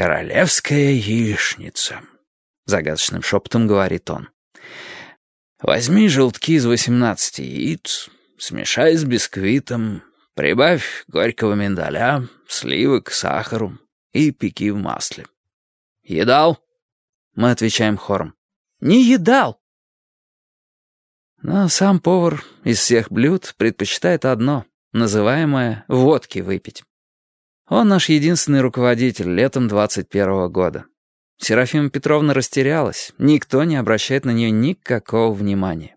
«Королевская яичница», — загадочным шепотом говорит он. «Возьми желтки из восемнадцати яиц, смешай с бисквитом, прибавь горького миндаля, сливок, сахару и пеки в масле. Едал?» Мы отвечаем хором. «Не едал!» Но сам повар из всех блюд предпочитает одно, называемое «водки выпить». Он наш единственный руководитель летом 21-го года. Серафима Петровна растерялась, никто не обращает на нее никакого внимания.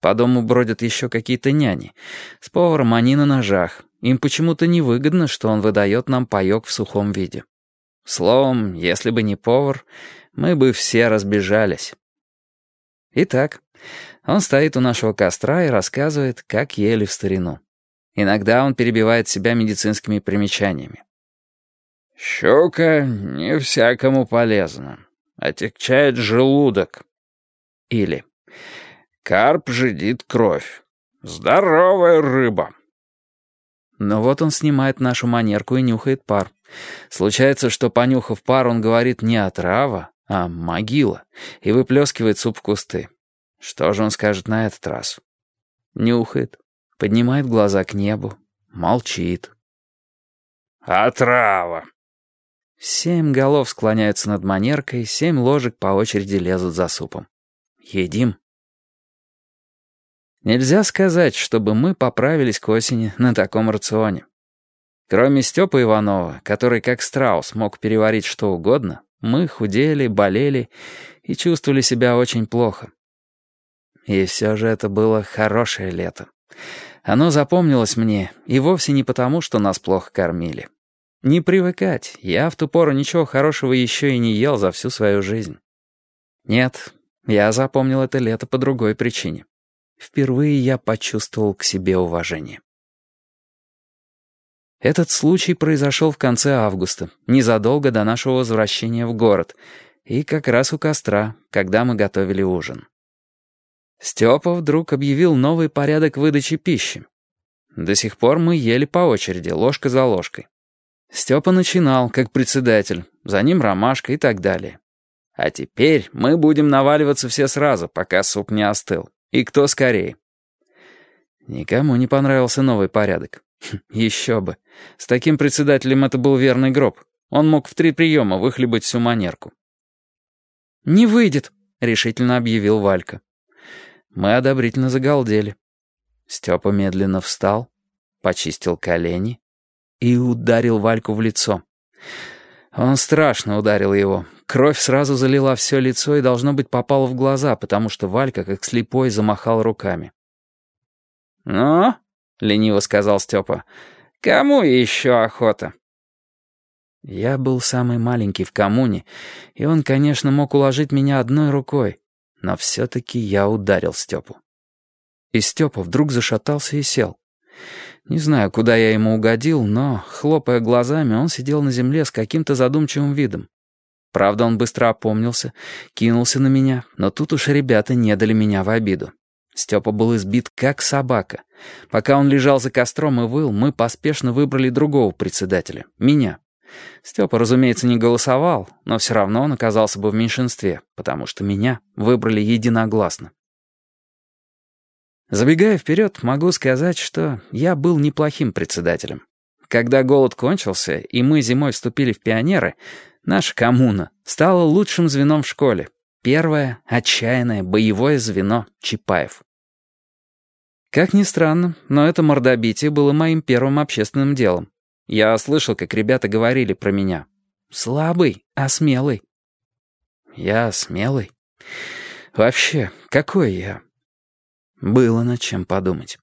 По дому бродят еще какие-то няни. С поваром они на ножах. Им почему-то невыгодно, что он выдает нам паек в сухом виде. Словом, если бы не повар, мы бы все разбежались. Итак, он стоит у нашего костра и рассказывает, как ели в старину. Иногда он перебивает себя медицинскими примечаниями. «Щука не всякому полезна. Отягчает желудок». Или «Карп жидит кровь. Здоровая рыба». Но вот он снимает нашу манерку и нюхает пар. Случается, что, понюхав пар, он говорит не отрава, а могила, и выплескивает суп в кусты. Что же он скажет на этот раз? Нюхает, поднимает глаза к небу, молчит. «Отрава!» Семь голов склоняются над манеркой, семь ложек по очереди лезут за супом. Едим. Нельзя сказать, чтобы мы поправились к осени на таком рационе. Кроме Степа Иванова, который как страус мог переварить что угодно, мы худели, болели и чувствовали себя очень плохо. И все же это было хорошее лето. Оно запомнилось мне, и вовсе не потому, что нас плохо кормили. Не привыкать, я в ту пору ничего хорошего еще и не ел за всю свою жизнь. Нет, я запомнил это лето по другой причине. Впервые я почувствовал к себе уважение. Этот случай произошел в конце августа, незадолго до нашего возвращения в город, и как раз у костра, когда мы готовили ужин. Степа вдруг объявил новый порядок выдачи пищи. До сих пор мы ели по очереди, ложка за ложкой. Степа начинал, как председатель, за ним ромашка и так далее. А теперь мы будем наваливаться все сразу, пока суп не остыл. И кто скорее. Никому не понравился новый порядок. Еще бы. С таким председателем это был верный гроб. Он мог в три приема выхлебать всю манерку. «Не выйдет», — решительно объявил Валька. Мы одобрительно загалдели. Степа медленно встал, почистил колени и ударил Вальку в лицо. Он страшно ударил его. Кровь сразу залила все лицо и, должно быть, попала в глаза, потому что Валька, как слепой, замахал руками. «Ну?» — лениво сказал Степа. «Кому еще охота?» Я был самый маленький в коммуне, и он, конечно, мог уложить меня одной рукой но все-таки я ударил Степу. И Степа вдруг зашатался и сел. Не знаю, куда я ему угодил, но, хлопая глазами, он сидел на земле с каким-то задумчивым видом. Правда, он быстро опомнился, кинулся на меня, но тут уж ребята не дали меня в обиду. Степа был избит как собака. Пока он лежал за костром и выл, мы поспешно выбрали другого председателя, меня. Степа, разумеется, не голосовал, но все равно он оказался бы в меньшинстве, потому что меня выбрали единогласно. Забегая вперед, могу сказать, что я был неплохим председателем. Когда голод кончился, и мы зимой вступили в пионеры, наша коммуна стала лучшим звеном в школе. Первое, отчаянное, боевое звено Чапаев. Как ни странно, но это мордобитие было моим первым общественным делом. Я слышал, как ребята говорили про меня. Слабый, а смелый. Я смелый? Вообще, какой я? Было над чем подумать.